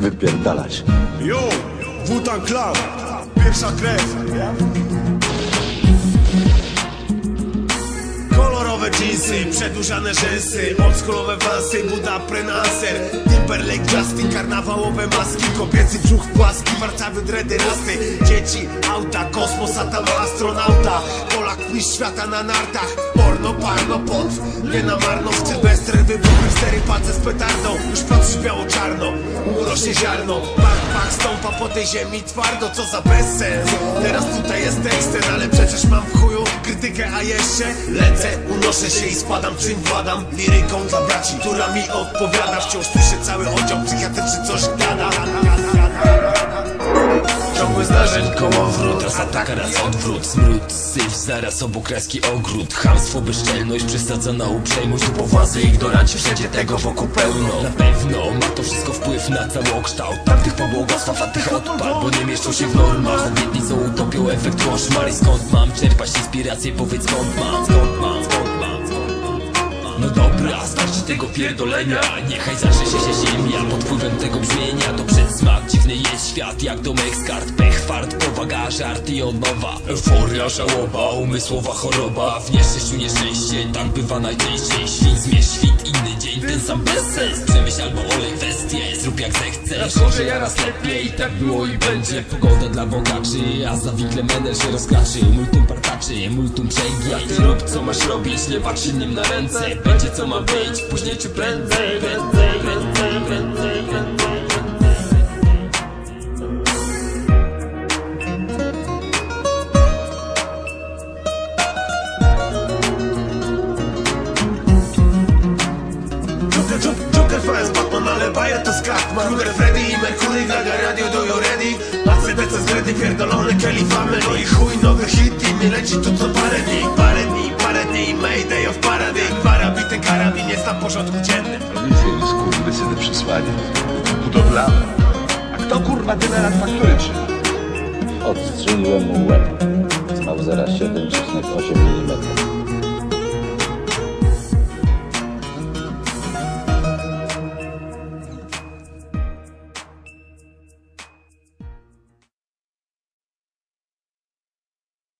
wypierdalać. Yo, Wutan Clan, pierwsza krew Kolorowe jeansy, przedłużane rzęsy Oldschoolowe wansy, Buda Prenaser Timberlake, Justin, karnawałowe maski Kobiecy brzuch płaski, warcawy dredy rasy Dzieci, auta, kosmos, tam astronauta Polak, mistrz świata na nartach Porno, parno, pot, nie na marno W Sylwester wybuchy, cztery palce z petardą Już patrzysz biało-czarno, urośnie ziarno Bach, bach, stąpa po tej ziemi twardo Co za bezsens. Teraz tutaj jest teksten, ale przecież mam w chuju krytykę A jeszcze lecę, unoszę się i spadam czym władam? Liryką dla braci, która mi odpowiada. Wciąż słyszę cały oddział psychiatryczny coś gada Ciągłe zdarzeń kołowrót Raz atak, raz odwrót. Smród, syf, zaraz obok kreski ogród. Chamstwo, bezczelność, przesadzona uprzejmość Tu powładzy, ignoranci, wszędzie tego wokół pełno. Na pewno ma to wszystko wpływ na całokształt Tamtych pobłogosław, a tych odpal Bo nie mieszczą się w normach. Obietnicą utopią efekt koszmar. I skąd mam czerpać inspirację? Powiedz skąd mam, skąd mam, skąd mam, skąd mam no dobra, starczy tego pierdolenia. Niechaj zacznie się ziemia. Pod wpływem tego brzmienia To przedsmak, dziwny jest świat Jak domek z kart, pech, fart, powaga, żart i odnowa Euforia, żałoba, umysłowa choroba. W nieszczęściu nieszczęście, tak bywa najczęściej. Świt, zmierz świt, inny dzień, ten sam bezsens Przemyśl albo olej kwestię, zrób jak zechcesz. Raz gorzej, a raz lepiej, tak było i będzie. Pogoda dla bogaczy, a za wigle menel się rozkraczy. Multum partaczy, multum przejdzie A ty rób co masz robić, nie patrz innym na ręce Będzie co ma być, później czy prędzej Prędzej, prędzej, prędzej, prędzej Kruger, Freddy i Mercury, Gaga Radio, do you ready? ACDC z Gredy, pierdolony Kelly Family. No i chuj, nowy hit i nie leci tu co parę dni Parę dni, dni, Mayday of Paradigm Para ten karabin jest na porządku dziennym Policję mi skurwysyny przysłali. Budowlane. A kto kurwa tyle lat faktury trzyma? Odstrzeliłem mu łeb. Znał 0,7,8 mm.